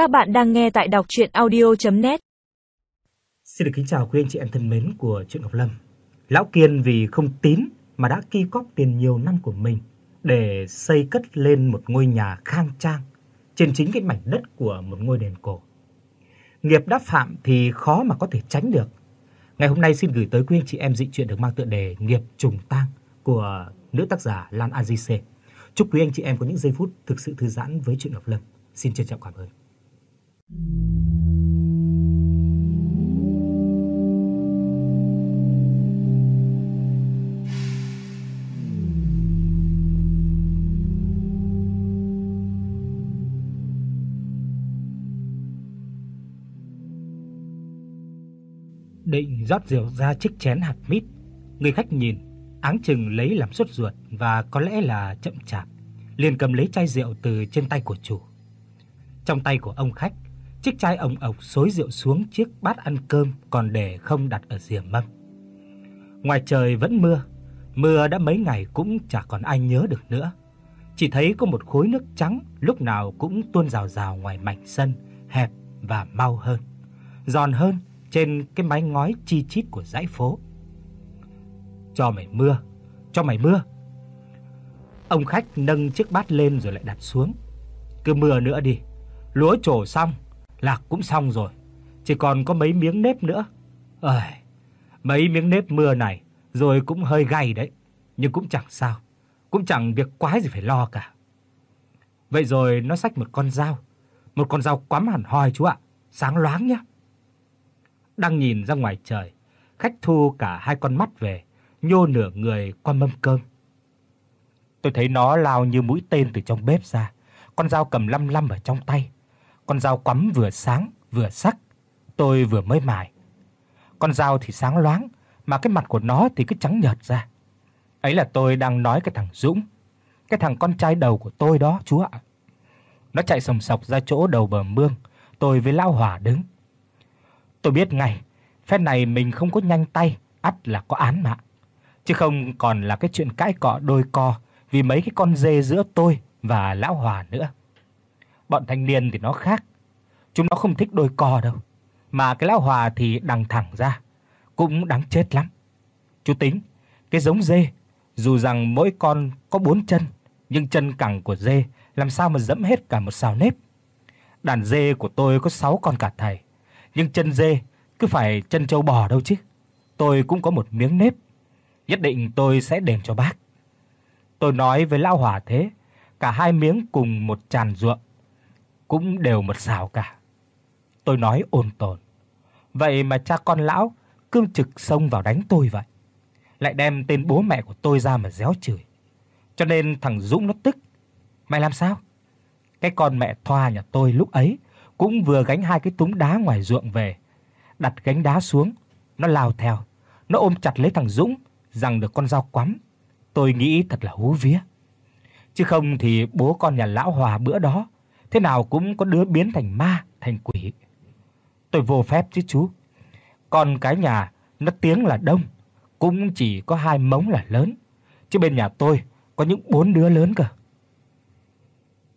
Các bạn đang nghe tại đọc audio net Xin được kính chào quý anh chị em thân mến của truyện Ngọc Lâm. Lão Kiên vì không tín mà đã ki cóp tiền nhiều năm của mình để xây cất lên một ngôi nhà khang trang trên chính cái mảnh đất của một ngôi đền cổ. Nghiệp đã phạm thì khó mà có thể tránh được. Ngày hôm nay xin gửi tới quý anh chị em dị truyện được mang tựa đề Nghiệp trùng tang của nữ tác giả Lan Azize. Chúc quý anh chị em có những giây phút thực sự thư giãn với truyện Ngọc Lâm. Xin trân trọng cảm ơn. Định rót rượu ra chiếc chén hạt mít, người khách nhìn, áng chừng lấy làm sốt ruột và có lẽ là chậm chạp, liền cầm lấy chai rượu từ trên tay của chủ. Trong tay của ông khách, chiếc chai ống ộc xối rượu xuống chiếc bát ăn cơm còn để không đặt ở rìa mâm. Ngoài trời vẫn mưa, mưa đã mấy ngày cũng chả còn ai nhớ được nữa. Chỉ thấy có một khối nước trắng lúc nào cũng tuôn rào rào ngoài mảnh sân hẹp và mau hơn, giòn hơn trên cái mái ngói chi chít của dãy phố. Cho mày mưa, cho mày mưa. Ông khách nâng chiếc bát lên rồi lại đặt xuống. Cứ mưa nữa đi. Lúa trổ xong, lạc cũng xong rồi, chỉ còn có mấy miếng nếp nữa. Ơi, mấy miếng nếp mưa này rồi cũng hơi gay đấy, nhưng cũng chẳng sao, cũng chẳng việc quái gì phải lo cả. Vậy rồi nó xách một con dao, một con dao quắm hẳn hoi chú ạ, sáng loáng nhá. Đang nhìn ra ngoài trời, khách thu cả hai con mắt về, nhô nửa người qua mâm cơm. Tôi thấy nó lao như mũi tên từ trong bếp ra, con dao cầm lăm lăm ở trong tay. Con dao quắm vừa sáng vừa sắc, tôi vừa mới mài. Con dao thì sáng loáng, mà cái mặt của nó thì cứ trắng nhợt ra. Ấy là tôi đang nói cái thằng Dũng, cái thằng con trai đầu của tôi đó chú ạ. Nó chạy sầm sọc ra chỗ đầu bờ mương, tôi với lão Hòa đứng. Tôi biết ngay, phép này mình không có nhanh tay, ắt là có án mạng. Chứ không còn là cái chuyện cãi cọ đôi co vì mấy cái con dê giữa tôi và lão Hòa nữa. Bọn thanh niên thì nó khác. Chúng nó không thích đôi cò đâu. Mà cái lão Hòa thì đằng thẳng ra, cũng đáng chết lắm. Chú tính, cái giống dê, dù rằng mỗi con có bốn chân, nhưng chân cẳng của dê làm sao mà dẫm hết cả một sào nếp. Đàn dê của tôi có 6 con cả thầy, nhưng chân dê cứ phải chân trâu bò đâu chứ. Tôi cũng có một miếng nếp, nhất định tôi sẽ đền cho bác. Tôi nói với lão Hòa thế, cả hai miếng cùng một tràn ruộng, cũng đều một xào cả. Tôi nói ôn tồn. Vậy mà cha con lão cương trực xông vào đánh tôi vậy. Lại đem tên bố mẹ của tôi ra mà réo chửi. Cho nên thằng Dũng nó tức. Mày làm sao? Cái con mẹ Thoa nhà tôi lúc ấy cũng vừa gánh hai cái túm đá ngoài ruộng về, đặt gánh đá xuống, nó lao theo, nó ôm chặt lấy thằng Dũng, rằng được con dao quắm. Tôi nghĩ thật là hú vía. Chứ không thì bố con nhà lão Hòa bữa đó thế nào cũng có đứa biến thành ma, thành quỷ. Tôi vô phép chứ chú. Còn cái nhà nó tiếng là đông, cũng chỉ có hai mống là lớn, chứ bên nhà tôi có những bốn đứa lớn cơ.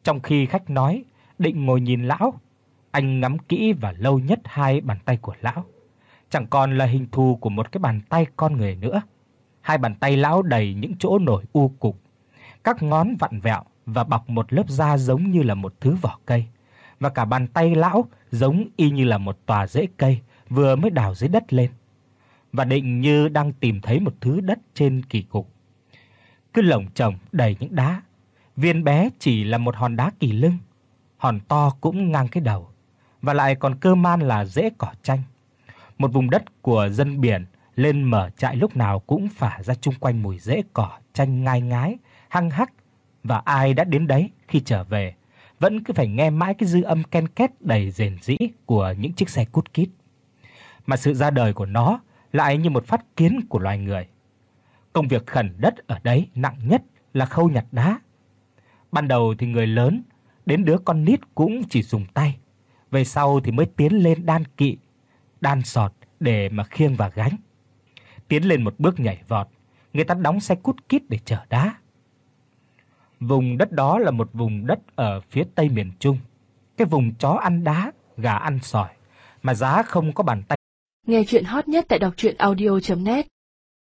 Trong khi khách nói, định ngồi nhìn lão, anh ngắm kỹ và lâu nhất hai bàn tay của lão. Chẳng còn là hình thù của một cái bàn tay con người nữa. Hai bàn tay lão đầy những chỗ nổi u cục, các ngón vặn vẹo và bọc một lớp da giống như là một thứ vỏ cây, và cả bàn tay lão giống y như là một tòa rễ cây vừa mới đào dưới đất lên. Và định như đang tìm thấy một thứ đất trên kỳ cục. Cứ lồng chồng đầy những đá, viên bé chỉ là một hòn đá kỳ lưng, hòn to cũng ngang cái đầu, và lại còn cơ man là rễ cỏ chanh. Một vùng đất của dân biển lên mở trại lúc nào cũng phả ra chung quanh mùi rễ cỏ chanh ngai ngái, hăng hắc và ai đã đến đấy khi trở về vẫn cứ phải nghe mãi cái dư âm ken két đầy rền rĩ của những chiếc xe cút kít. Mà sự ra đời của nó lại như một phát kiến của loài người. Công việc khẩn đất ở đấy nặng nhất là khâu nhặt đá. Ban đầu thì người lớn đến đứa con nít cũng chỉ dùng tay, về sau thì mới tiến lên đan kỵ, đan sọt để mà khiêng và gánh. Tiến lên một bước nhảy vọt, người ta đóng xe cút kít để chở đá. Vùng đất đó là một vùng đất ở phía tây miền Trung, cái vùng chó ăn đá, gà ăn sỏi, mà giá không có bàn tay. Nghe truyện hot nhất tại doctruyenaudio.net